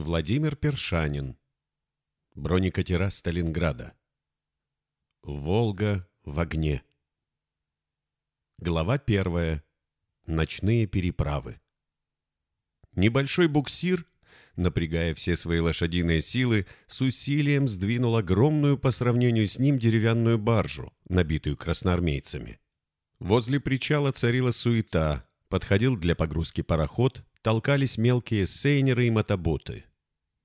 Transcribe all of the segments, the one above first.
Владимир Першанин. Бронекатера Сталинграда. Волга в огне. Глава первая. Ночные переправы. Небольшой буксир, напрягая все свои лошадиные силы, с усилием сдвинул огромную по сравнению с ним деревянную баржу, набитую красноармейцами. Возле причала царила суета, подходил для погрузки пароход, толкались мелкие сейнеры и мотоботы.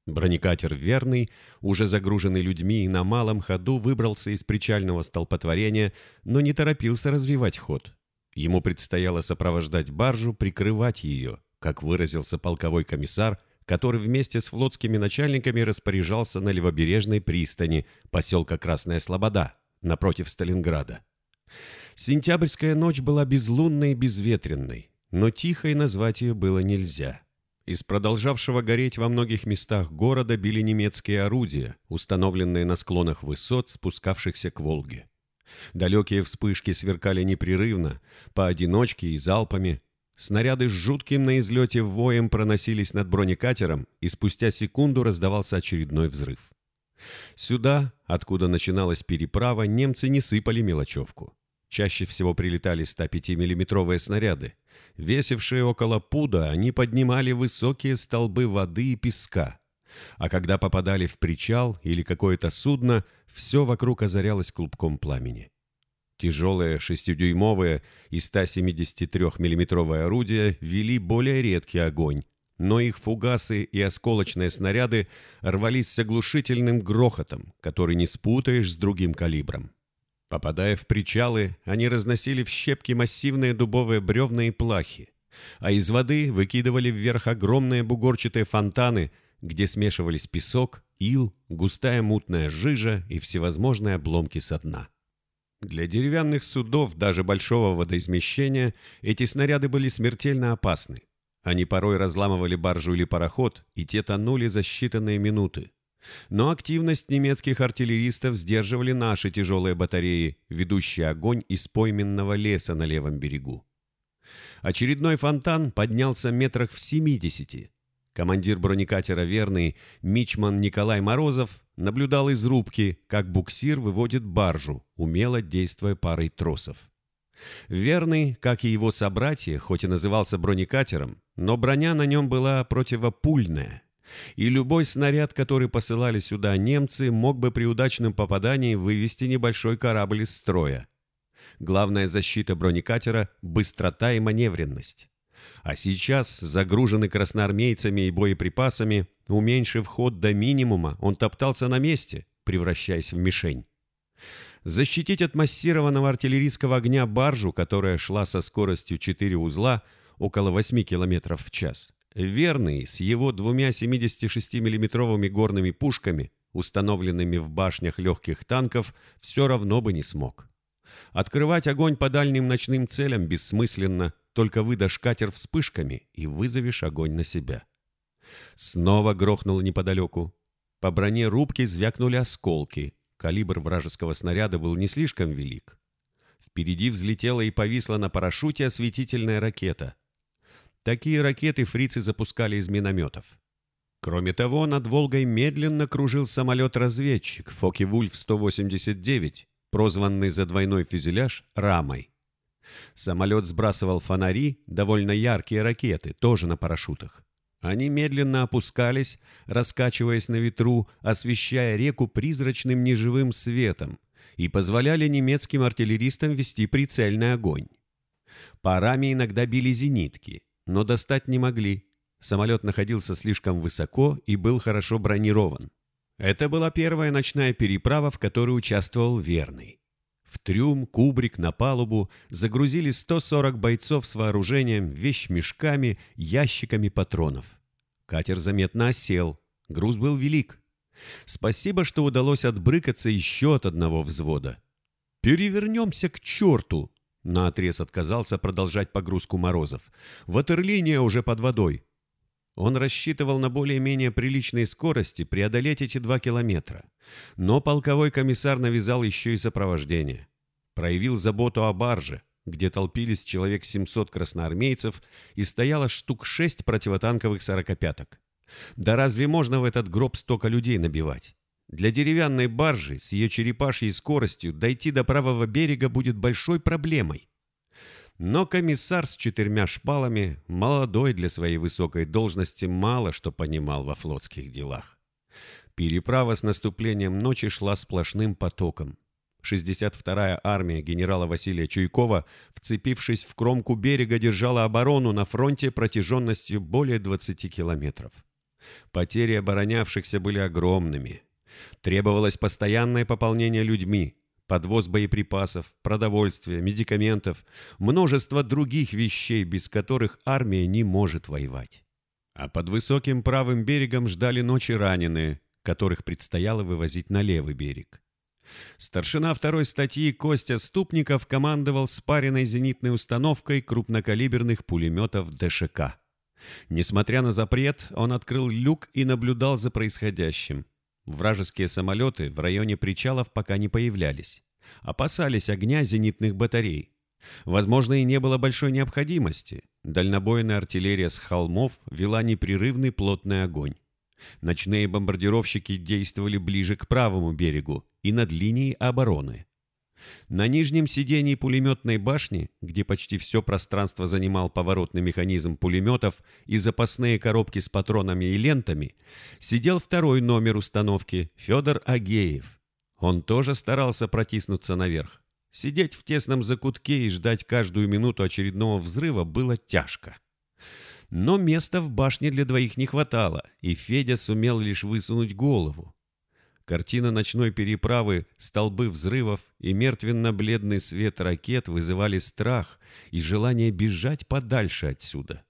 Бронекатер «Верный», уже загруженный людьми и на малом ходу, выбрался из причального столпотворения, но не торопился развивать ход. Ему предстояло сопровождать баржу, прикрывать ее, как выразился полковой комиссар, который вместе с флотскими начальниками распоряжался на левобережной пристани поселка Красная Слобода, напротив Сталинграда. Сентябрьская ночь была безлунной и безветренной, но тихой назвать ее было нельзя. Из продолжавшего гореть во многих местах города били немецкие орудия, установленные на склонах высот, спускавшихся к Волге. Далекие вспышки сверкали непрерывно, поодиночке и залпами. Снаряды с жутким на излете воем проносились над бронекатером, и спустя секунду раздавался очередной взрыв. Сюда, откуда начиналась переправа, немцы не сыпали мелочевку. Чаще всего прилетали 105 миллиметровые снаряды. Весившие около пуда, они поднимали высокие столбы воды и песка. А когда попадали в причал или какое-то судно, все вокруг озарялось клубком пламени. Тяжелые шестидюймовые и 173 миллиметровые орудия вели более редкий огонь, но их фугасы и осколочные снаряды рвались с оглушительным грохотом, который не спутаешь с другим калибром. Попадая в причалы, они разносили в щепки массивные дубовые бревна и плахи, а из воды выкидывали вверх огромные бугорчатые фонтаны, где смешивались песок, ил, густая мутная жижа и всевозможные обломки со дна. Для деревянных судов даже большого водоизмещения эти снаряды были смертельно опасны. Они порой разламывали баржу или пароход, и те тонули за считанные минуты. Но активность немецких артиллеристов сдерживали наши тяжелые батареи, ведущие огонь из пойменного леса на левом берегу. Очередной фонтан поднялся метрах в 70. Командир бронекатера «Верный» Мичман Николай Морозов наблюдал из рубки, как буксир выводит баржу, умело действуя парой тросов. «Верный», как и его собратья, хоть и назывался бронекатером, но броня на нем была противопульная, и любой снаряд, который посылали сюда немцы, мог бы при удачном попадании вывести небольшой корабль из строя. Главная защита бронекатера – быстрота и маневренность. А сейчас, загруженный красноармейцами и боеприпасами, уменьшив ход до минимума, он топтался на месте, превращаясь в мишень. Защитить от массированного артиллерийского огня баржу, которая шла со скоростью 4 узла, около 8 км в час, Верный с его двумя 76 миллиметровыми горными пушками, установленными в башнях легких танков, все равно бы не смог. Открывать огонь по дальним ночным целям бессмысленно, только выдашь катер вспышками и вызовешь огонь на себя. Снова грохнуло неподалеку. По броне рубки звякнули осколки. Калибр вражеского снаряда был не слишком велик. Впереди взлетела и повисла на парашюте осветительная ракета — Такие ракеты фрицы запускали из минометов. Кроме того, над Волгой медленно кружил самолет-разведчик Фоки-Вульф-189, прозванный за двойной фюзеляж «Рамой». Самолет сбрасывал фонари, довольно яркие ракеты, тоже на парашютах. Они медленно опускались, раскачиваясь на ветру, освещая реку призрачным неживым светом и позволяли немецким артиллеристам вести прицельный огонь. Парами иногда били зенитки – но достать не могли. Самолет находился слишком высоко и был хорошо бронирован. Это была первая ночная переправа, в которой участвовал Верный. В трюм, кубрик, на палубу загрузили 140 бойцов с вооружением, вещмешками, ящиками патронов. Катер заметно осел, груз был велик. Спасибо, что удалось отбрыкаться еще от одного взвода. «Перевернемся к черту!» Наотрез отказался продолжать погрузку Морозов. Ватерлиния уже под водой. Он рассчитывал на более-менее приличной скорости преодолеть эти два километра. Но полковой комиссар навязал еще и сопровождение. Проявил заботу о барже, где толпились человек 700 красноармейцев и стояло штук 6 противотанковых сорокопяток. Да разве можно в этот гроб столько людей набивать? Для деревянной баржи с ее черепашьей скоростью дойти до правого берега будет большой проблемой. Но комиссар с четырьмя шпалами, молодой для своей высокой должности, мало что понимал во флотских делах. Переправа с наступлением ночи шла сплошным потоком. 62-я армия генерала Василия Чуйкова, вцепившись в кромку берега, держала оборону на фронте протяженностью более 20 километров. Потери оборонявшихся были огромными. Требовалось постоянное пополнение людьми, подвоз боеприпасов, продовольствия, медикаментов, множество других вещей, без которых армия не может воевать. А под высоким правым берегом ждали ночи раненые, которых предстояло вывозить на левый берег. Старшина второй статьи Костя Ступников командовал спаренной зенитной установкой крупнокалиберных пулеметов ДШК. Несмотря на запрет, он открыл люк и наблюдал за происходящим. Вражеские самолеты в районе причалов пока не появлялись. Опасались огня зенитных батарей. Возможно, и не было большой необходимости. Дальнобойная артиллерия с холмов вела непрерывный плотный огонь. Ночные бомбардировщики действовали ближе к правому берегу и над линией обороны. На нижнем сидении пулеметной башни, где почти все пространство занимал поворотный механизм пулеметов и запасные коробки с патронами и лентами, сидел второй номер установки Федор Агеев. Он тоже старался протиснуться наверх. Сидеть в тесном закутке и ждать каждую минуту очередного взрыва было тяжко. Но места в башне для двоих не хватало, и Федя сумел лишь высунуть голову. Картина ночной переправы, столбы взрывов и мертвенно-бледный свет ракет вызывали страх и желание бежать подальше отсюда.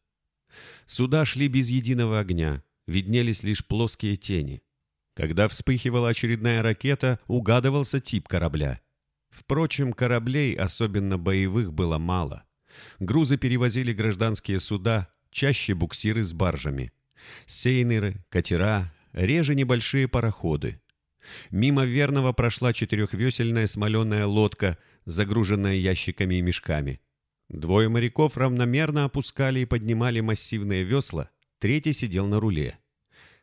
Суда шли без единого огня, виднелись лишь плоские тени. Когда вспыхивала очередная ракета, угадывался тип корабля. Впрочем, кораблей, особенно боевых, было мало. Грузы перевозили гражданские суда, чаще буксиры с баржами. Сейнеры, катера, реже небольшие пароходы. Мимо Верного прошла четырехвесельная смоленая лодка, загруженная ящиками и мешками. Двое моряков равномерно опускали и поднимали массивные весла, третий сидел на руле.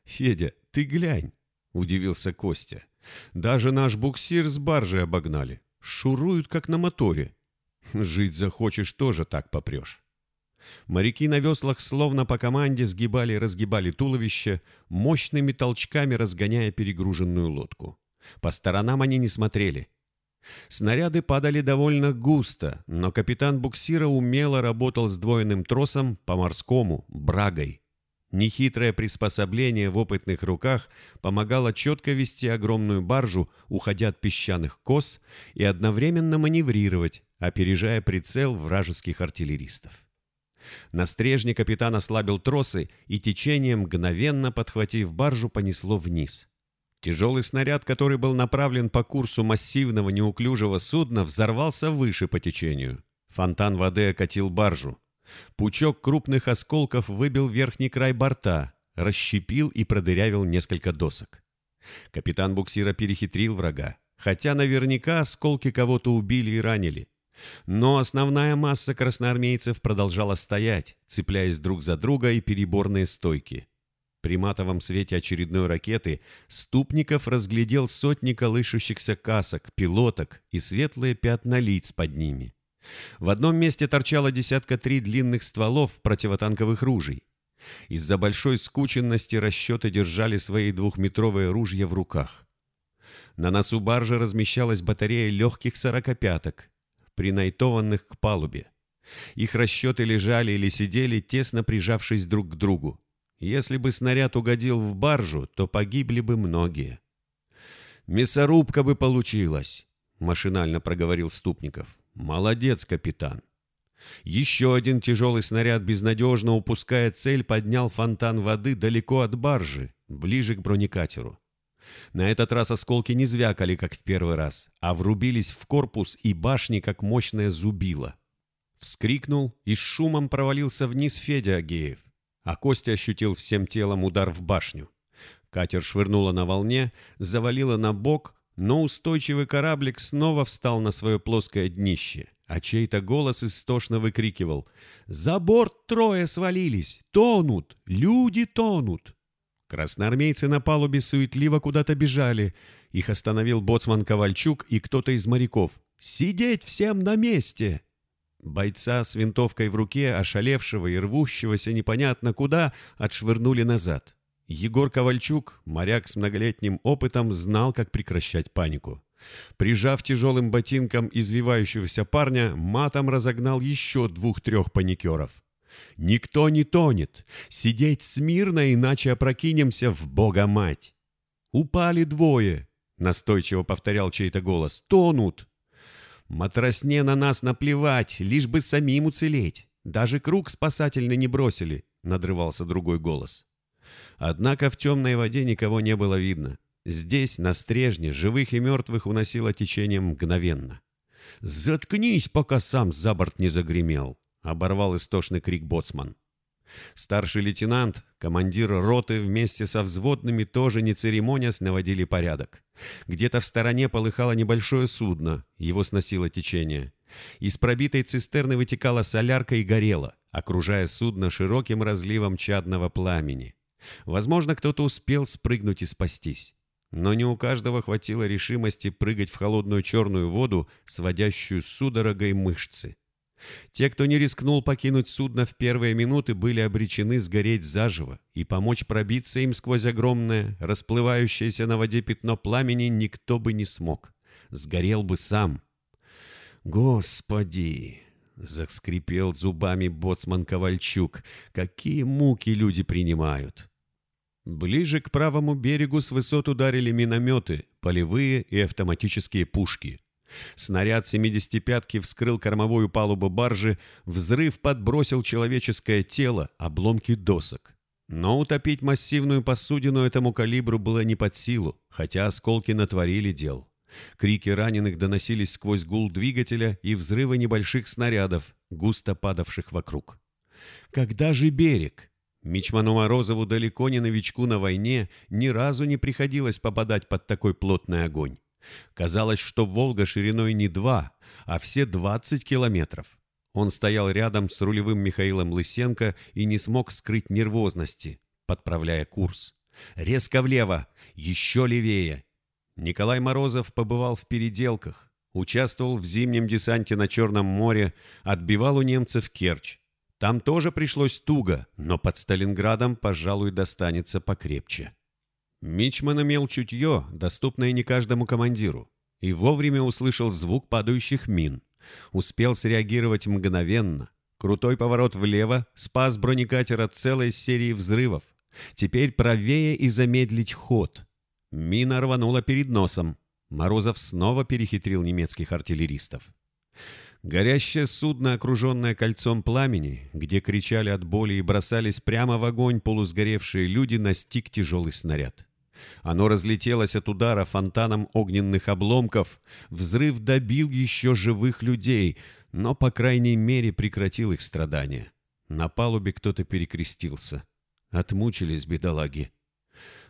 «Федя, ты глянь!» — удивился Костя. «Даже наш буксир с баржей обогнали. Шуруют, как на моторе. Жить захочешь, тоже так попрешь». Моряки на веслах словно по команде сгибали и разгибали туловище, мощными толчками разгоняя перегруженную лодку. По сторонам они не смотрели. Снаряды падали довольно густо, но капитан буксира умело работал сдвоенным тросом по-морскому, брагой. Нехитрое приспособление в опытных руках помогало четко вести огромную баржу, уходя от песчаных кос, и одновременно маневрировать, опережая прицел вражеских артиллеристов. На стрежне капитан ослабил тросы, и течение, мгновенно подхватив баржу, понесло вниз. Тяжелый снаряд, который был направлен по курсу массивного неуклюжего судна, взорвался выше по течению. Фонтан воды окатил баржу. Пучок крупных осколков выбил верхний край борта, расщепил и продырявил несколько досок. Капитан буксира перехитрил врага, хотя наверняка осколки кого-то убили и ранили. Но основная масса красноармейцев продолжала стоять, цепляясь друг за друга и переборные стойки. При матовом свете очередной ракеты Ступников разглядел сотни колышущихся касок, пилоток и светлые пятна лиц под ними. В одном месте торчало десятка три длинных стволов противотанковых ружей. Из-за большой скученности расчеты держали свои двухметровые ружья в руках. На носу баржи размещалась батарея легких сорокопяток, принайтованных к палубе. Их расчеты лежали или сидели, тесно прижавшись друг к другу. Если бы снаряд угодил в баржу, то погибли бы многие. «Мясорубка бы получилась», — машинально проговорил Ступников. «Молодец, капитан». Еще один тяжелый снаряд, безнадежно упуская цель, поднял фонтан воды далеко от баржи, ближе к бронекатеру. На этот раз осколки не звякали, как в первый раз, а врубились в корпус и башни, как мощное зубило. Вскрикнул и с шумом провалился вниз Федя Агеев, а Костя ощутил всем телом удар в башню. Катер швырнуло на волне, завалило на бок, но устойчивый кораблик снова встал на свое плоское днище, а чей-то голос истошно выкрикивал «За борт трое свалились! Тонут! Люди тонут!» Красноармейцы на палубе суетливо куда-то бежали. Их остановил боцман Ковальчук и кто-то из моряков. «Сидеть всем на месте!» Бойца с винтовкой в руке, ошалевшего и рвущегося непонятно куда, отшвырнули назад. Егор Ковальчук, моряк с многолетним опытом, знал, как прекращать панику. Прижав тяжелым ботинком извивающегося парня, матом разогнал еще двух-трех паникеров. «Никто не тонет! Сидеть смирно, иначе опрокинемся в Бога-мать!» «Упали двое!» — настойчиво повторял чей-то голос. «Тонут!» «Матросне на нас наплевать, лишь бы самим уцелеть! Даже круг спасательный не бросили!» — надрывался другой голос. Однако в темной воде никого не было видно. Здесь, на стрежне, живых и мертвых уносило течением мгновенно. «Заткнись, пока сам за борт не загремел!» — оборвал истошный крик боцман. Старший лейтенант, командир роты вместе со взводными тоже не церемонясь наводили порядок. Где-то в стороне полыхало небольшое судно, его сносило течение. Из пробитой цистерны вытекала солярка и горела, окружая судно широким разливом чадного пламени. Возможно, кто-то успел спрыгнуть и спастись. Но не у каждого хватило решимости прыгать в холодную черную воду, сводящую судорогой мышцы. Те, кто не рискнул покинуть судно в первые минуты, были обречены сгореть заживо, и помочь пробиться им сквозь огромное, расплывающееся на воде пятно пламени никто бы не смог. Сгорел бы сам. «Господи!» — заскрипел зубами боцман Ковальчук. «Какие муки люди принимают!» Ближе к правому берегу с высот ударили минометы, полевые и автоматические пушки. Снаряд 75-ки вскрыл кормовую палубу баржи, взрыв подбросил человеческое тело, обломки досок. Но утопить массивную посудину этому калибру было не под силу, хотя осколки натворили дел. Крики раненых доносились сквозь гул двигателя и взрывы небольших снарядов, густо падавших вокруг. «Когда же берег?» Мичману Морозову далеко не новичку на войне ни разу не приходилось попадать под такой плотный огонь. Казалось, что Волга шириной не два, а все 20 километров. Он стоял рядом с рулевым Михаилом Лысенко и не смог скрыть нервозности, подправляя курс. «Резко влево! Еще левее!» Николай Морозов побывал в переделках, участвовал в зимнем десанте на Черном море, отбивал у немцев Керчь. Там тоже пришлось туго, но под Сталинградом, пожалуй, достанется покрепче. Мичман имел чутье, доступное не каждому командиру, и вовремя услышал звук падающих мин. Успел среагировать мгновенно. Крутой поворот влево спас бронекатер от целой серии взрывов. Теперь правее и замедлить ход. Мина рванула перед носом. Морозов снова перехитрил немецких артиллеристов. Горящее судно, окруженное кольцом пламени, где кричали от боли и бросались прямо в огонь полусгоревшие люди, настиг тяжелый снаряд. Оно разлетелось от удара фонтаном огненных обломков, взрыв добил еще живых людей, но, по крайней мере, прекратил их страдания. На палубе кто-то перекрестился. Отмучились бедолаги.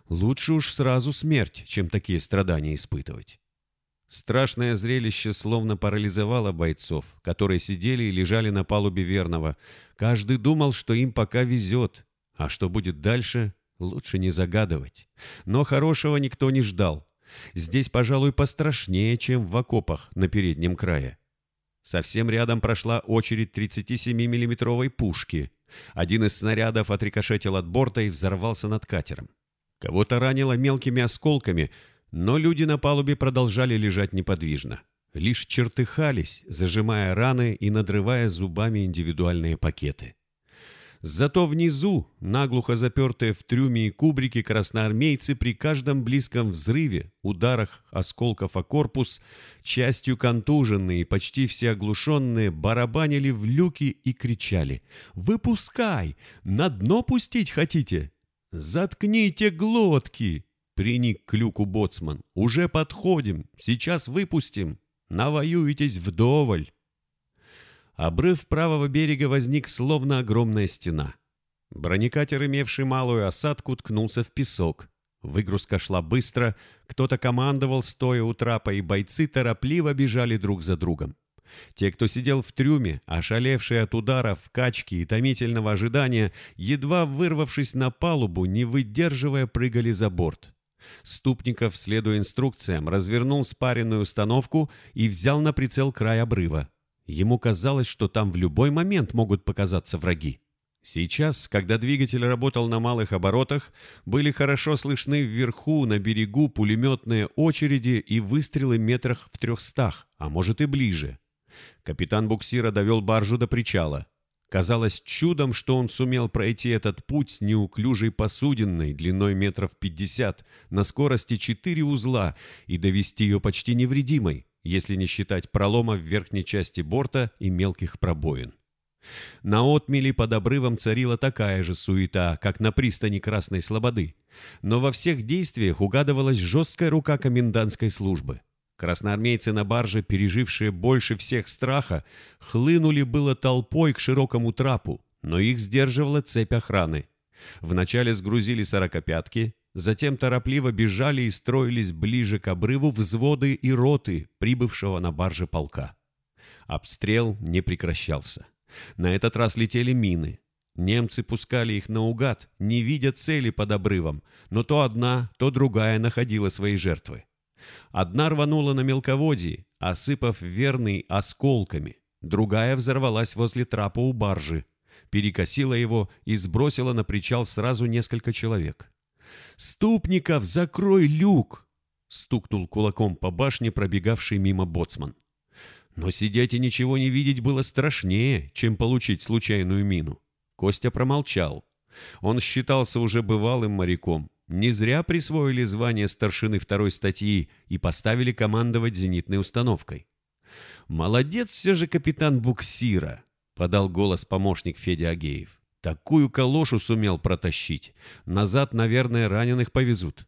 Лучше уж сразу смерть, чем такие страдания испытывать. Страшное зрелище словно парализовало бойцов, которые сидели и лежали на палубе Верного. Каждый думал, что им пока везет, а что будет дальше, лучше не загадывать. Но хорошего никто не ждал. Здесь, пожалуй, пострашнее, чем в окопах на переднем крае. Совсем рядом прошла очередь 37 миллиметровой пушки. Один из снарядов отрикошетил от борта и взорвался над катером. Кого-то ранило мелкими осколками, но люди на палубе продолжали лежать неподвижно. Лишь чертыхались, зажимая раны и надрывая зубами индивидуальные пакеты. Зато внизу, наглухо запертые в трюме и кубрике, красноармейцы при каждом близком взрыве, ударах осколков о корпус, частью контуженные, почти все оглушенные, барабанили в люки и кричали «Выпускай! На дно пустить хотите? Заткните глотки!» Приник к люку боцман. «Уже подходим. Сейчас выпустим. Навоюетесь вдоволь». Обрыв правого берега возник словно огромная стена. Бронекатер, имевший малую осадку, ткнулся в песок. Выгрузка шла быстро, кто-то командовал, стоя у трапа, и бойцы торопливо бежали друг за другом. Те, кто сидел в трюме, ошалевшие от ударов, качки и томительного ожидания, едва вырвавшись на палубу, не выдерживая, прыгали за борт. Ступников, следуя инструкциям, развернул спаренную установку и взял на прицел край обрыва. Ему казалось, что там в любой момент могут показаться враги. Сейчас, когда двигатель работал на малых оборотах, были хорошо слышны вверху, на берегу, пулеметные очереди и выстрелы метрах в трехстах, а может и ближе. Капитан буксира довел баржу до причала. Казалось чудом, что он сумел пройти этот путь с неуклюжей посудиной длиной метров пятьдесят на скорости четыре узла и довести ее почти невредимой, если не считать пролома в верхней части борта и мелких пробоин. На отмели под обрывом царила такая же суета, как на пристани Красной Слободы, но во всех действиях угадывалась жесткая рука комендантской службы. Красноармейцы на барже, пережившие больше всех страха, хлынули было толпой к широкому трапу, но их сдерживала цепь охраны. Вначале сгрузили сорокопятки, затем торопливо бежали и строились ближе к обрыву взводы и роты прибывшего на барже полка. Обстрел не прекращался. На этот раз летели мины. Немцы пускали их наугад, не видя цели под обрывом, но то одна, то другая находила свои жертвы. Одна рванула на мелководье, осыпав верный осколками. Другая взорвалась возле трапа у баржи, перекосила его и сбросила на причал сразу несколько человек. «Ступников, закрой люк!» — стукнул кулаком по башне пробегавший мимо боцман. Но сидеть и ничего не видеть было страшнее, чем получить случайную мину. Костя промолчал. Он считался уже бывалым моряком, не зря присвоили звание старшины второй статьи и поставили командовать зенитной установкой. «Молодец все же капитан буксира», — подал голос помощник Федя Агеев. «Такую калошу сумел протащить. Назад, наверное, раненых повезут».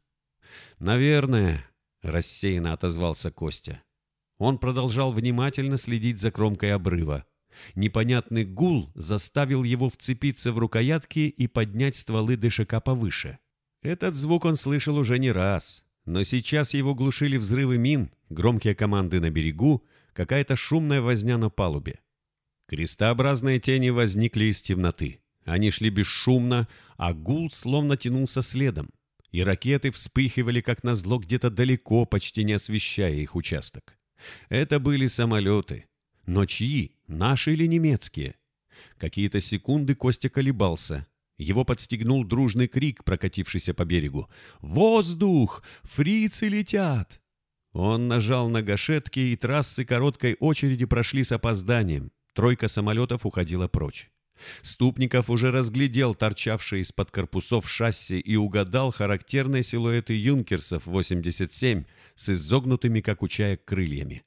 «Наверное», — рассеянно отозвался Костя. Он продолжал внимательно следить за кромкой обрыва. Непонятный гул заставил его вцепиться в рукоятки и поднять стволы дышака повыше. Этот звук он слышал уже не раз, но сейчас его глушили взрывы мин, громкие команды на берегу, какая-то шумная возня на палубе. Крестообразные тени возникли из темноты. Они шли бесшумно, а гул словно тянулся следом. И ракеты вспыхивали, как назло, где-то далеко, почти не освещая их участок. Это были самолеты. Но чьи? Наши или немецкие? Какие-то секунды Костя колебался. Его подстегнул дружный крик, прокатившийся по берегу. «Воздух! Фрицы летят!» Он нажал на гашетки, и трассы короткой очереди прошли с опозданием. Тройка самолетов уходила прочь. Ступников уже разглядел торчавшие из-под корпусов шасси и угадал характерные силуэты юнкерсов 87 с изогнутыми, как у чаек, крыльями.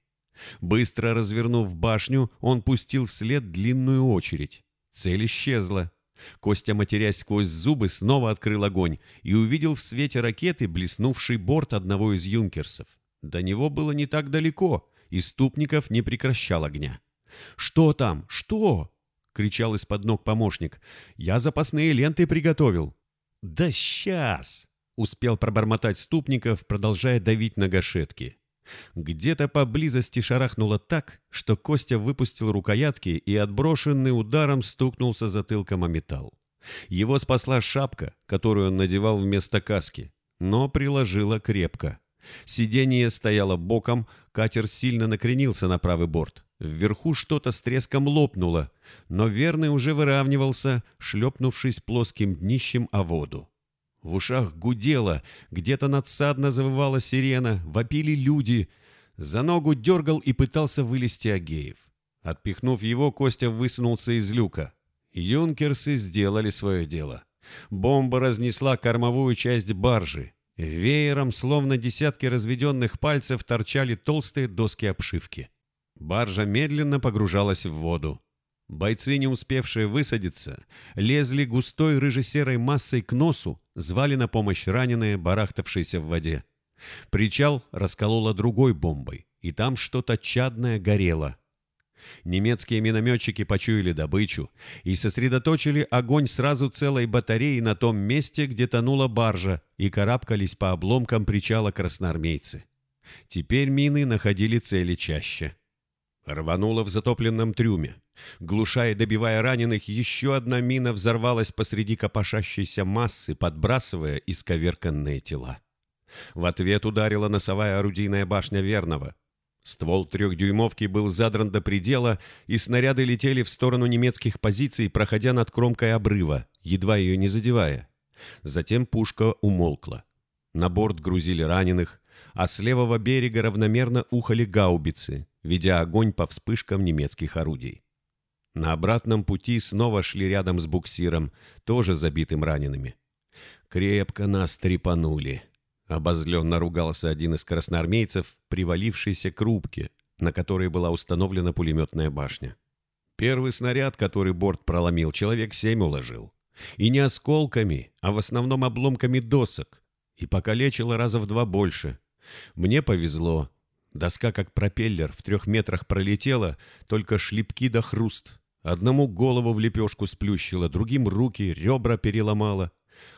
Быстро развернув башню, он пустил вслед длинную очередь. Цель исчезла. Костя, матерясь сквозь зубы, снова открыл огонь и увидел в свете ракеты блеснувший борт одного из юнкерсов. До него было не так далеко, и Ступников не прекращал огня. «Что там? Что?» — кричал из-под ног помощник. «Я запасные ленты приготовил». «Да сейчас!» — успел пробормотать Ступников, продолжая давить на гашетки. Где-то поблизости шарахнуло так, что Костя выпустил рукоятки и отброшенный ударом стукнулся затылком о металл. Его спасла шапка, которую он надевал вместо каски, но приложила крепко. Сиденье стояло боком, катер сильно накренился на правый борт. Вверху что-то с треском лопнуло, но верный уже выравнивался, шлепнувшись плоским днищем о воду. В ушах гудело, где-то надсадно завывала сирена, вопили люди. За ногу дергал и пытался вылезти Агеев. Отпихнув его, Костя высунулся из люка. Юнкерсы сделали свое дело. Бомба разнесла кормовую часть баржи. Веером, словно десятки разведенных пальцев, торчали толстые доски обшивки. Баржа медленно погружалась в воду. Бойцы, не успевшие высадиться, лезли густой рыжесерой массой к носу, звали на помощь раненые, барахтавшиеся в воде. Причал расколола другой бомбой, и там что-то чадное горело. Немецкие минометчики почуяли добычу и сосредоточили огонь сразу целой батареи на том месте, где тонула баржа, и карабкались по обломкам причала красноармейцы. Теперь мины находили цели чаще. Рвануло в затопленном трюме. Глушая и добивая раненых, еще одна мина взорвалась посреди копошащейся массы, подбрасывая исковерканные тела. В ответ ударила носовая орудийная башня Верного. Ствол трехдюймовки был задран до предела, и снаряды летели в сторону немецких позиций, проходя над кромкой обрыва, едва ее не задевая. Затем пушка умолкла. На борт грузили раненых, а с левого берега равномерно ухали гаубицы, ведя огонь по вспышкам немецких орудий. На обратном пути снова шли рядом с буксиром, тоже забитым ранеными. «Крепко нас трепанули», — обозленно ругался один из красноармейцев, привалившийся к рубке, на которой была установлена пулеметная башня. Первый снаряд, который борт проломил, человек семь уложил. И не осколками, а в основном обломками досок. И покалечило раза в два больше. Мне повезло. Доска, как пропеллер, в трех метрах пролетела, только шлепки да хруст. Одному голову в лепешку сплющило, другим руки, ребра переломало.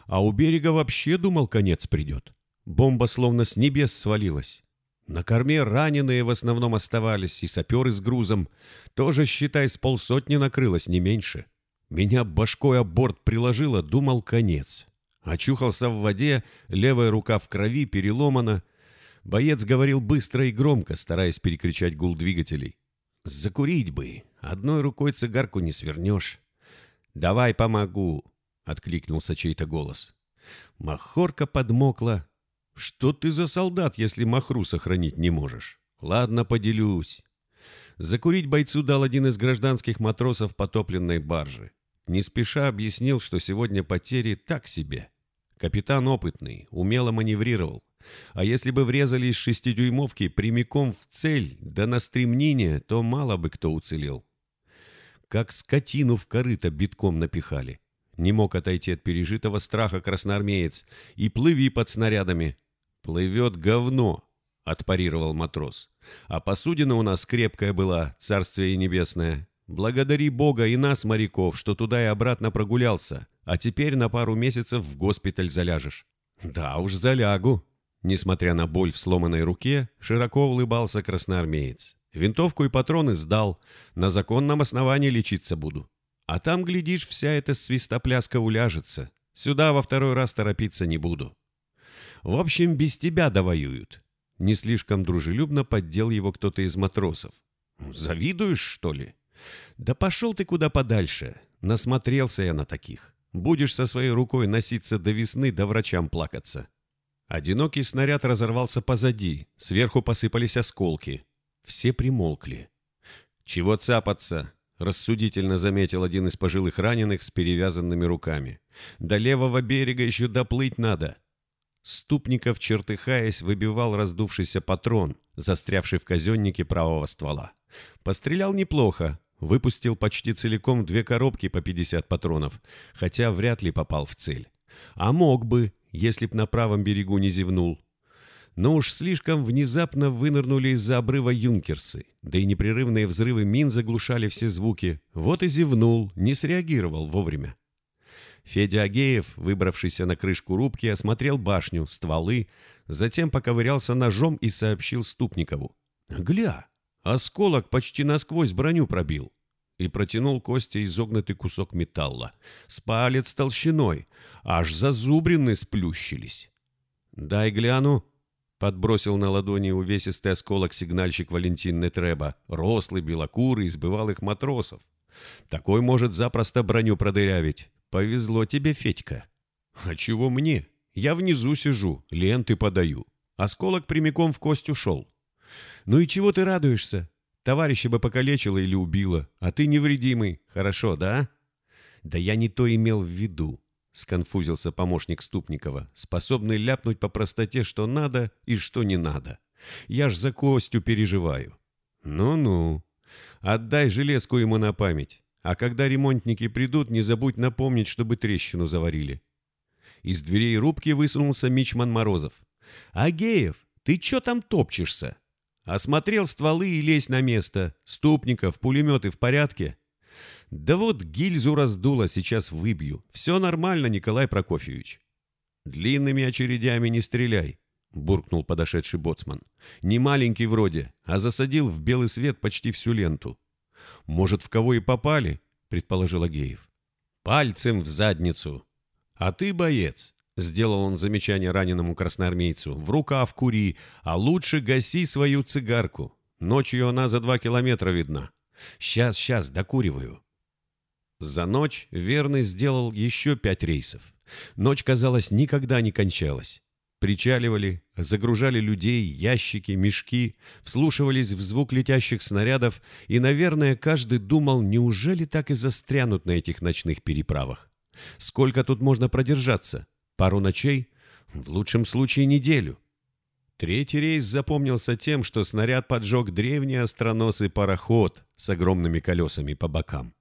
А у берега вообще думал, конец придет. Бомба словно с небес свалилась. На корме раненые в основном оставались, и саперы с грузом. Тоже, считай, с полсотни накрылось, не меньше. Меня башкой о борт приложило, думал, конец. Очухался в воде, левая рука в крови, переломана. Боец говорил быстро и громко, стараясь перекричать гул двигателей. «Закурить бы, одной рукой цигарку не свернешь». «Давай помогу», — откликнулся чей-то голос. Махорка подмокла, «Что ты за солдат, если махру сохранить не можешь? Ладно, поделюсь». Закурить бойцу дал один из гражданских матросов потопленной баржи. Не спеша объяснил, что сегодня потери так себе. Капитан опытный, умело маневрировал. А если бы врезали из шестидюймовки прямиком в цель, да на стремнине, то мало бы кто уцелел. Как скотину в корыто битком напихали. Не мог отойти от пережитого страха красноармеец. И плыви под снарядами. «Плывет говно», — отпарировал матрос. «А посудина у нас крепкая была, царствие небесное. Благодари Бога и нас, моряков, что туда и обратно прогулялся, а теперь на пару месяцев в госпиталь заляжешь». «Да уж, залягу». Несмотря на боль в сломанной руке, широко улыбался красноармеец. «Винтовку и патроны сдал. На законном основании лечиться буду. А там, глядишь, вся эта свистопляска уляжется. Сюда во второй раз торопиться не буду». В общем, без тебя довоюют». Не слишком дружелюбно поддел его кто-то из матросов. «Завидуешь, что ли?» «Да пошел ты куда подальше. Насмотрелся я на таких. Будешь со своей рукой носиться до весны, да врачам плакаться». Одинокий снаряд разорвался позади, сверху посыпались осколки. Все примолкли. «Чего цапаться?» — рассудительно заметил один из пожилых раненых с перевязанными руками. «До левого берега еще доплыть надо. Ступников, чертыхаясь, выбивал раздувшийся патрон, застрявший в казеннике правого ствола. Пострелял неплохо, выпустил почти целиком две коробки по 50 патронов, хотя вряд ли попал в цель. А мог бы, если б на правом берегу не зевнул. Но уж слишком внезапно вынырнули из-за обрыва юнкерсы, да и непрерывные взрывы мин заглушали все звуки. Вот и зевнул, не среагировал вовремя. Федя Агеев, выбравшийся на крышку рубки, осмотрел башню, стволы, затем поковырялся ножом и сообщил Ступникову. «Гля, осколок почти насквозь броню пробил» и протянул Косте изогнутый кусок металла. С палец толщиной, аж зазубрины сплющились. «Дай гляну», — подбросил на ладони увесистый осколок сигнальщик Валентин Нетреба, рослый, белокурый, из бывалых матросов. «Такой может запросто броню продырявить. «Повезло тебе, Федька». «А чего мне? Я внизу сижу, ленты подаю. Осколок прямиком в кость ушел». «Ну и чего ты радуешься? Товарища бы покалечила или убила, а ты невредимый. Хорошо, да?» «Да я не то имел в виду», — сконфузился помощник Ступникова, способный ляпнуть по простоте, что надо и что не надо. «Я ж за Костю переживаю». «Ну-ну. Отдай железку ему на память. А когда ремонтники придут, не забудь напомнить, чтобы трещину заварили. Из дверей рубки высунулся Мичман Морозов. «Агеев, ты чё там топчешься?» «Осмотрел стволы и лезь на место. Ступников, пулеметы в порядке?» «Да вот гильзу раздуло, сейчас выбью. Все нормально, Николай Прокофьевич». «Длинными очередями не стреляй. — буркнул подошедший боцман. «Не маленький вроде, а засадил в белый свет почти всю ленту». «Может, в кого и попали?» — предположил Агеев. «Пальцем в задницу». «А ты, боец, Сделал он замечание раненому красноармейцу. «В рукав кури, а лучше гаси свою цигарку. Ночью она за два километра видна. Сейчас, сейчас, докуриваю». За ночь Верный сделал еще пять рейсов. Ночь, казалось, никогда не кончалась. Причаливали, загружали людей, ящики, мешки, вслушивались в звук летящих снарядов, и, наверное, каждый думал, неужели так и застрянут на этих ночных переправах? Сколько тут можно продержаться? Пару ночей? В лучшем случае неделю. Третий рейс запомнился тем, что снаряд поджег древний остроносый пароход с огромными колесами по бокам.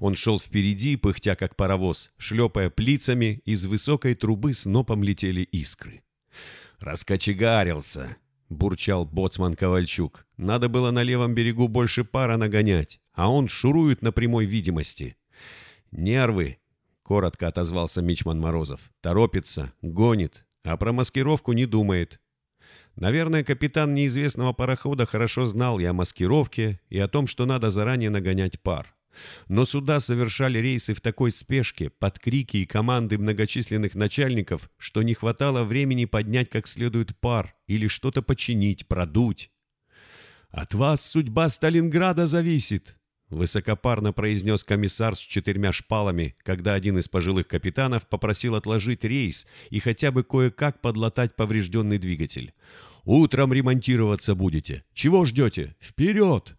Он шел впереди, пыхтя как паровоз, шлепая плицами, из высокой трубы снопом летели искры. «Раскочегарился!» — бурчал боцман Ковальчук. «Надо было на левом берегу больше пара нагонять, а он шурует на прямой видимости». «Нервы!» — коротко отозвался Мичман Морозов. «Торопится, гонит, а про маскировку не думает. Наверное, капитан неизвестного парохода хорошо знал и о маскировке, и о том, что надо заранее нагонять пар. Но суда совершали рейсы в такой спешке, под крики и команды многочисленных начальников, что не хватало времени поднять как следует пар или что-то починить, продуть. «От вас судьба Сталинграда зависит», — высокопарно произнес комиссар с четырьмя шпалами, когда один из пожилых капитанов попросил отложить рейс и хотя бы кое-как подлатать поврежденный двигатель. «Утром ремонтироваться будете. Чего ждете? Вперед!»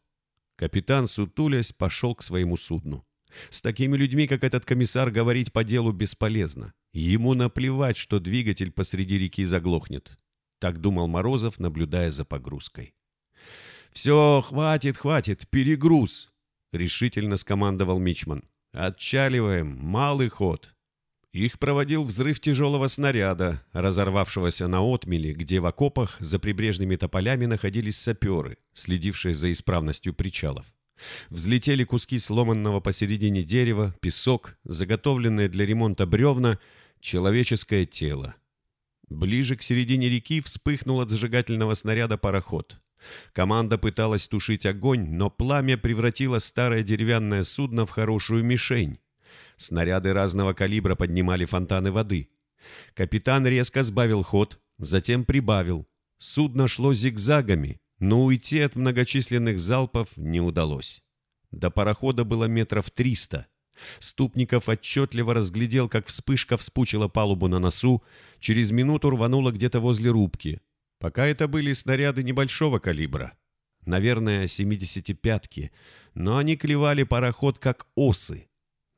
Капитан, сутулясь, пошел к своему судну. С такими людьми, как этот комиссар, говорить по делу бесполезно. Ему наплевать, что двигатель посреди реки заглохнет. Так думал Морозов, наблюдая за погрузкой. «Все, хватит, хватит, перегруз!» — решительно скомандовал Мичман. «Отчаливаем, малый ход!» Их проводил взрыв тяжелого снаряда, разорвавшегося на отмеле, где в окопах за прибрежными тополями находились саперы, следившие за исправностью причалов. Взлетели куски сломанного посередине дерева, песок, заготовленные для ремонта бревна, человеческое тело. Ближе к середине реки вспыхнул от зажигательного снаряда пароход. Команда пыталась тушить огонь, но пламя превратило старое деревянное судно в хорошую мишень. Снаряды разного калибра поднимали фонтаны воды. Капитан резко сбавил ход, затем прибавил. Судно шло зигзагами, но уйти от многочисленных залпов не удалось. До парохода было метров триста. Ступников отчетливо разглядел, как вспышка вспучила палубу на носу, через минуту рванула где-то возле рубки. Пока это были снаряды небольшого калибра. Наверное, 75-ки, но они клевали пароход как осы.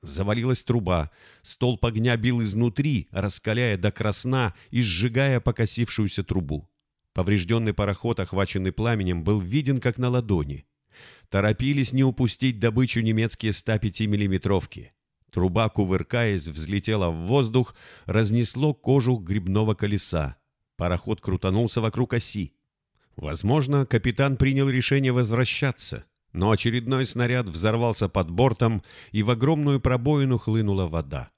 Завалилась труба. Столб огня бил изнутри, раскаляя до красна и сжигая покосившуюся трубу. Поврежденный пароход, охваченный пламенем, был виден как на ладони. Торопились не упустить добычу немецкие 105 миллиметровки. Труба, кувыркаясь, взлетела в воздух, разнесло кожух грибного колеса. Пароход крутанулся вокруг оси. Возможно, капитан принял решение возвращаться но очередной снаряд взорвался под бортом, и в огромную пробоину хлынула вода.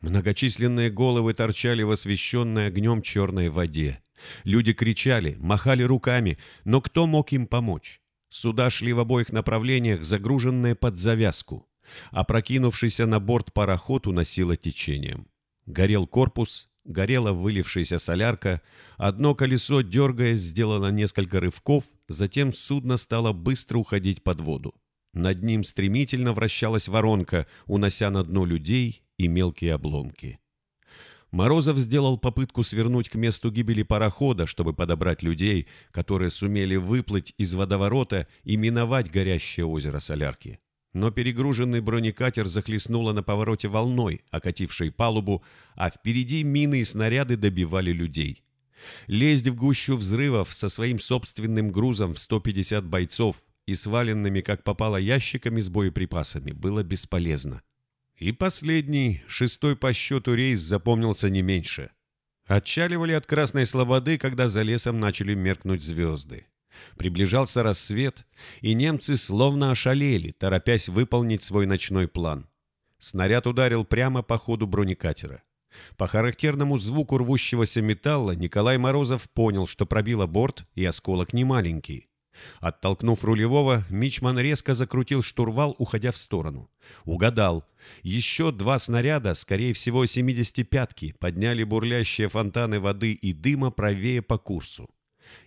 Многочисленные головы торчали в освещенной огнем черной воде. Люди кричали, махали руками, но кто мог им помочь? Суда шли в обоих направлениях, загруженные под завязку. Опрокинувшийся на борт пароход уносило течением. Горел корпус, горела вылившаяся солярка, одно колесо, дергаясь, сделало несколько рывков, затем судно стало быстро уходить под воду. Над ним стремительно вращалась воронка, унося на дно людей и мелкие обломки. Морозов сделал попытку свернуть к месту гибели парохода, чтобы подобрать людей, которые сумели выплыть из водоворота и миновать горящее озеро Солярки но перегруженный бронекатер захлестнуло на повороте волной, окатившей палубу, а впереди мины и снаряды добивали людей. Лезть в гущу взрывов со своим собственным грузом в 150 бойцов и сваленными, как попало, ящиками с боеприпасами было бесполезно. И последний, шестой по счету рейс запомнился не меньше. Отчаливали от Красной Слободы, когда за лесом начали меркнуть звезды. Приближался рассвет, и немцы словно ошалели, торопясь выполнить свой ночной план. Снаряд ударил прямо по ходу бронекатера. По характерному звуку рвущегося металла Николай Морозов понял, что пробило борт, и осколок не маленький. Оттолкнув рулевого, Мичман резко закрутил штурвал, уходя в сторону. Угадал. Еще два снаряда, скорее всего, 75-ки, подняли бурлящие фонтаны воды и дыма правее по курсу.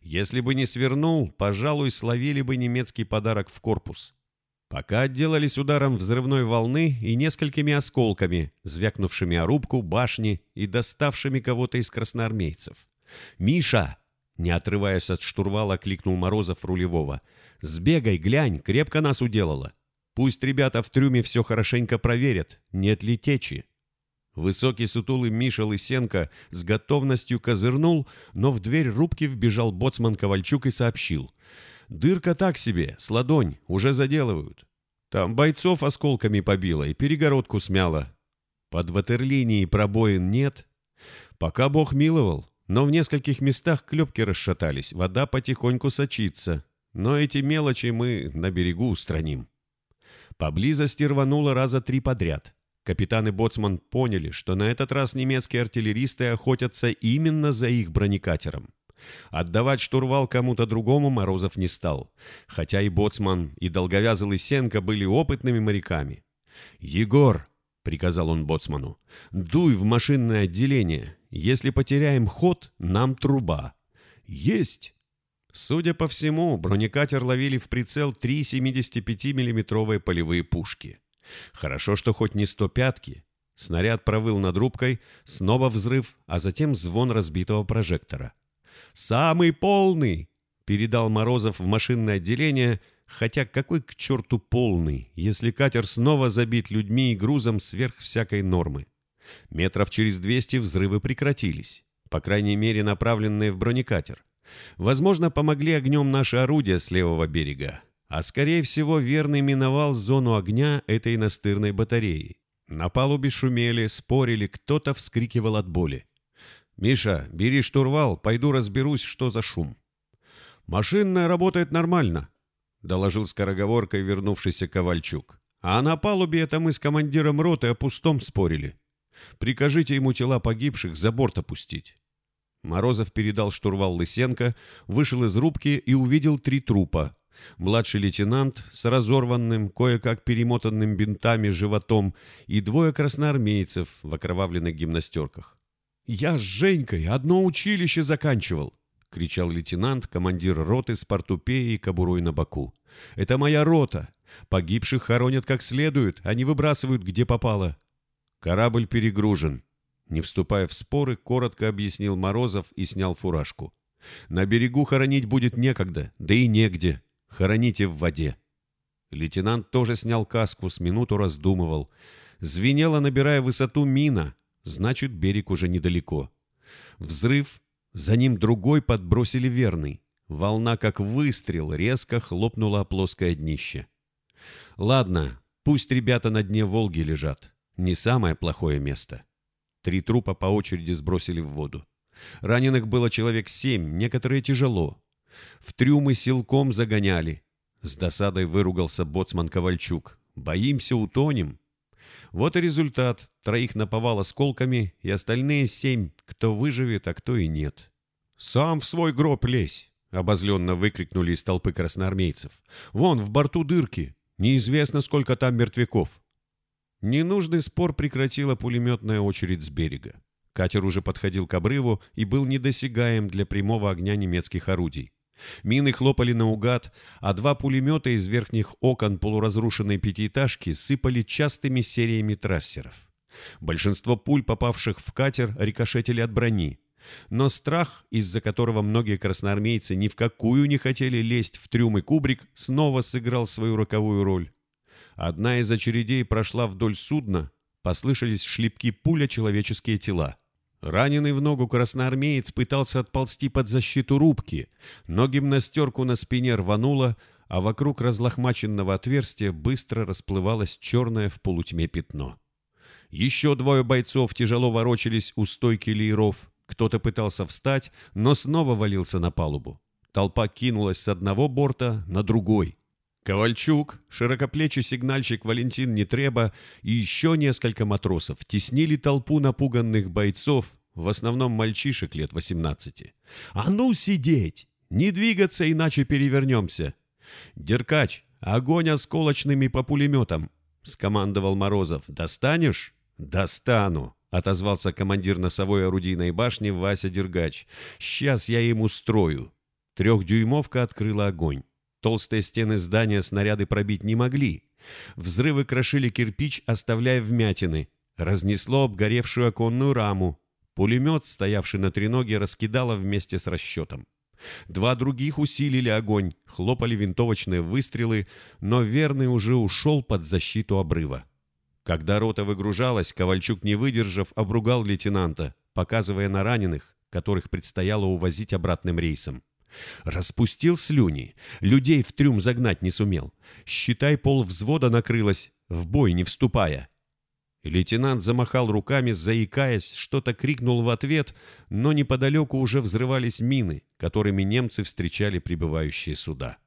Если бы не свернул, пожалуй, словили бы немецкий подарок в корпус. Пока отделались ударом взрывной волны и несколькими осколками, звякнувшими о рубку, башни и доставшими кого-то из красноармейцев. «Миша!» — не отрываясь от штурвала, кликнул Морозов рулевого. «Сбегай, глянь, крепко нас уделало. Пусть ребята в трюме все хорошенько проверят, нет ли течи». Высокий сутулый Миша Лысенко с готовностью козырнул, но в дверь рубки вбежал боцман Ковальчук и сообщил — Дырка так себе, с ладонь, уже заделывают. Там бойцов осколками побило и перегородку смяло. Под ватерлинией пробоин нет. Пока бог миловал, но в нескольких местах клепки расшатались, вода потихоньку сочится. Но эти мелочи мы на берегу устраним. Поблизости рвануло раза три подряд. Капитан и боцман поняли, что на этот раз немецкие артиллеристы охотятся именно за их бронекатером. Отдавать штурвал кому-то другому Морозов не стал, хотя и Боцман, и долговязый Лысенко были опытными моряками. «Егор!» — приказал он Боцману. «Дуй в машинное отделение. Если потеряем ход, нам труба». «Есть!» Судя по всему, бронекатер ловили в прицел три 75-миллиметровые полевые пушки. Хорошо, что хоть не 105-ки. Снаряд провыл над рубкой, снова взрыв, а затем звон разбитого прожектора. «Самый полный!» — передал Морозов в машинное отделение, хотя какой к черту полный, если катер снова забит людьми и грузом сверх всякой нормы. Метров через двести взрывы прекратились, по крайней мере направленные в бронекатер. Возможно, помогли огнем наши орудия с левого берега, а скорее всего верный миновал зону огня этой настырной батареи. На палубе шумели, спорили, кто-то вскрикивал от боли. «Миша, бери штурвал, пойду разберусь, что за шум». «Машинная работает нормально», — доложил скороговоркой вернувшийся Ковальчук. «А на палубе это мы с командиром роты о пустом спорили. Прикажите ему тела погибших за борт опустить». Морозов передал штурвал Лысенко, вышел из рубки и увидел три трупа. Младший лейтенант с разорванным, кое-как перемотанным бинтами животом и двое красноармейцев в окровавленных гимнастерках. «Я с Женькой одно училище заканчивал!» — кричал лейтенант, командир роты с портупеей и кобурой на боку. «Это моя рота! Погибших хоронят как следует, а не выбрасывают, где попало!» «Корабль перегружен!» Не вступая в споры, коротко объяснил Морозов и снял фуражку. «На берегу хоронить будет некогда, да и негде. Хороните в воде!» Лейтенант тоже снял каску, с минуту раздумывал. Звенела, набирая высоту, мина — Значит, берег уже недалеко. Взрыв, за ним другой подбросили верный. Волна, как выстрел, резко хлопнула о плоское днище. Ладно, пусть ребята на дне Волги лежат. Не самое плохое место. Три трупа по очереди сбросили в воду. Раненых было человек семь, некоторые тяжело. В трюмы силком загоняли. С досадой выругался боцман Ковальчук. «Боимся, утонем». Вот и результат. Троих наповал осколками, и остальные семь, кто выживет, а кто и нет. «Сам в свой гроб лезь!» — обозленно выкрикнули из толпы красноармейцев. «Вон, в борту дырки! Неизвестно, сколько там мертвяков!» Ненужный спор прекратила пулеметная очередь с берега. Катер уже подходил к обрыву и был недосягаем для прямого огня немецких орудий. Мины хлопали наугад, а два пулемета из верхних окон полуразрушенной пятиэтажки сыпали частыми сериями трассеров. Большинство пуль, попавших в катер, рикошетили от брони. Но страх, из-за которого многие красноармейцы ни в какую не хотели лезть в трюм и кубрик, снова сыграл свою роковую роль. Одна из очередей прошла вдоль судна, послышались шлепки пуля человеческие тела. Раненый в ногу красноармеец пытался отползти под защиту рубки, но гимнастерку на спине рвануло, а вокруг разлохмаченного отверстия быстро расплывалось черное в полутьме пятно. Еще двое бойцов тяжело ворочались у стойки лееров. Кто-то пытался встать, но снова валился на палубу. Толпа кинулась с одного борта на другой. Ковальчук, широкоплечий сигнальщик Валентин Нетреба и еще несколько матросов теснили толпу напуганных бойцов, в основном мальчишек лет 18. «А ну сидеть! Не двигаться, иначе перевернемся!» «Деркач, огонь осколочными по пулеметам!» — скомандовал Морозов. «Достанешь?» «Достану!» — отозвался командир носовой орудийной башни Вася Дергач. «Сейчас я им устрою!» Трехдюймовка открыла огонь. Толстые стены здания снаряды пробить не могли. Взрывы крошили кирпич, оставляя вмятины. Разнесло обгоревшую оконную раму. Пулемет, стоявший на треноге, раскидало вместе с расчетом. Два других усилили огонь, хлопали винтовочные выстрелы, но верный уже ушел под защиту обрыва. Когда рота выгружалась, Ковальчук, не выдержав, обругал лейтенанта, показывая на раненых, которых предстояло увозить обратным рейсом. Распустил слюни, людей в трюм загнать не сумел. Считай, пол взвода накрылось, в бой не вступая. Лейтенант замахал руками, заикаясь, что-то крикнул в ответ, но неподалеку уже взрывались мины, которыми немцы встречали прибывающие суда.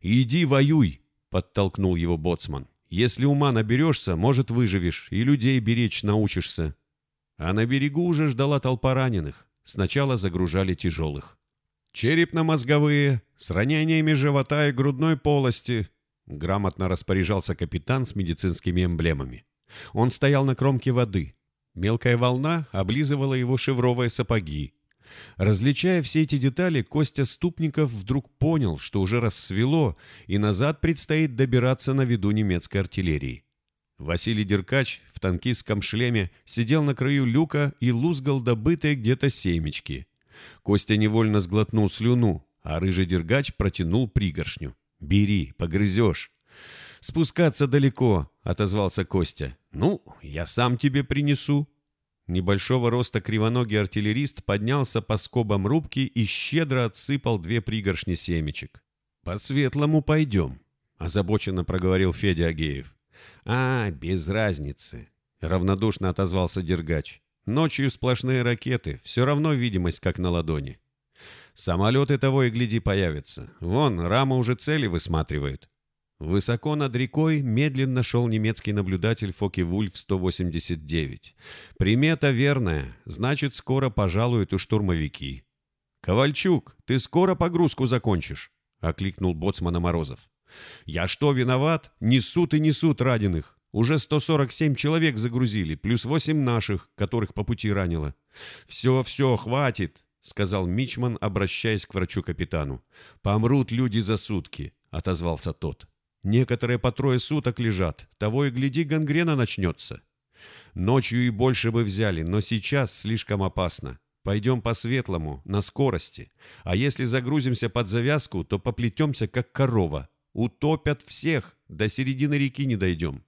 «Иди воюй!» — подтолкнул его боцман. «Если ума наберешься, может, выживешь и людей беречь научишься». А на берегу уже ждала толпа раненых. Сначала загружали тяжелых. «Черепно-мозговые, с ранениями живота и грудной полости», — грамотно распоряжался капитан с медицинскими эмблемами. Он стоял на кромке воды. Мелкая волна облизывала его шевровые сапоги. Различая все эти детали, Костя Ступников вдруг понял, что уже рассвело, и назад предстоит добираться на виду немецкой артиллерии. Василий Деркач в танкистском шлеме сидел на краю люка и лузгал добытые где-то семечки. Костя невольно сглотнул слюну, а рыжий Дергач протянул пригоршню. «Бери, погрызешь». «Спускаться далеко», — отозвался Костя. «Ну, я сам тебе принесу». Небольшого роста кривоногий артиллерист поднялся по скобам рубки и щедро отсыпал две пригоршни семечек. «По светлому пойдем», — озабоченно проговорил Федя Агеев. «А, без разницы», — равнодушно отозвался Дергач. «Ночью сплошные ракеты, все равно видимость как на ладони. Самолеты того и гляди появятся. Вон, рама уже цели высматривает. Высоко над рекой медленно шел немецкий наблюдатель Фоки-Вульф-189. Примета верная, значит, скоро пожалуют и штурмовики. «Ковальчук, ты скоро погрузку закончишь?» — окликнул боцмана Морозов. «Я что, виноват? Несут и несут раненых. Уже 147 человек загрузили, плюс 8 наших, которых по пути ранило. Все, все, хватит!» — сказал Мичман, обращаясь к врачу-капитану. «Помрут люди за сутки», — отозвался тот. Некоторые по трое суток лежат, того и гляди, гангрена начнется. Ночью и больше бы взяли, но сейчас слишком опасно. Пойдем по-светлому, на скорости. А если загрузимся под завязку, то поплетемся, как корова. Утопят всех, до середины реки не дойдем.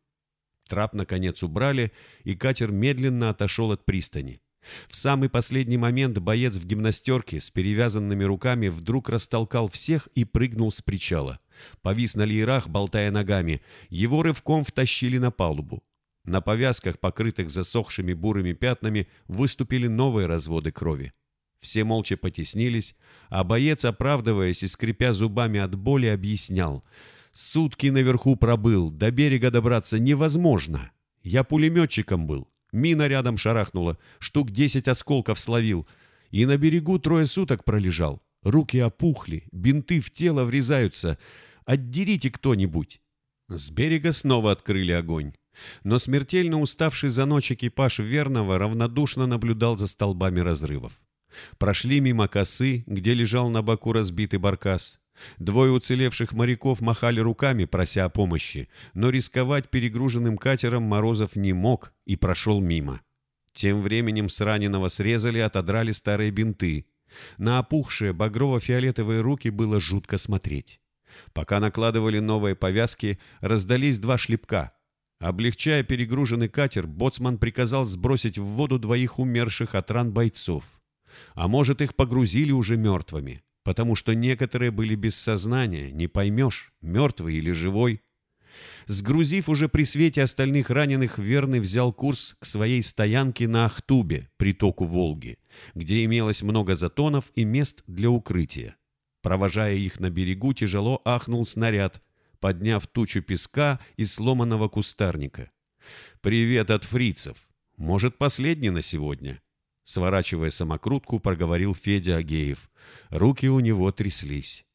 Трап, наконец, убрали, и катер медленно отошел от пристани. В самый последний момент боец в гимнастерке с перевязанными руками вдруг растолкал всех и прыгнул с причала. Повис на леерах, болтая ногами. Его рывком втащили на палубу. На повязках, покрытых засохшими бурыми пятнами, выступили новые разводы крови. Все молча потеснились, а боец, оправдываясь и скрипя зубами от боли, объяснял. «Сутки наверху пробыл, до берега добраться невозможно. Я пулеметчиком был, Мина рядом шарахнула, штук десять осколков словил. И на берегу трое суток пролежал. Руки опухли, бинты в тело врезаются. Отдерите кто-нибудь. С берега снова открыли огонь. Но смертельно уставший за ночь экипаж Верного равнодушно наблюдал за столбами разрывов. Прошли мимо косы, где лежал на боку разбитый баркас. Двое уцелевших моряков махали руками, прося о помощи, но рисковать перегруженным катером Морозов не мог и прошел мимо. Тем временем с раненого срезали, отодрали старые бинты. На опухшие багрово-фиолетовые руки было жутко смотреть. Пока накладывали новые повязки, раздались два шлепка. Облегчая перегруженный катер, боцман приказал сбросить в воду двоих умерших от ран бойцов. А может, их погрузили уже мертвыми потому что некоторые были без сознания, не поймешь, мертвый или живой. Сгрузив уже при свете остальных раненых, Верный взял курс к своей стоянке на Ахтубе, притоку Волги, где имелось много затонов и мест для укрытия. Провожая их на берегу, тяжело ахнул снаряд. подняв тучу песка из сломанного кустарника. «Привет от фрицев! Может, последний на сегодня?» Сворачивая самокрутку, проговорил Федя Агеев. Руки у него тряслись.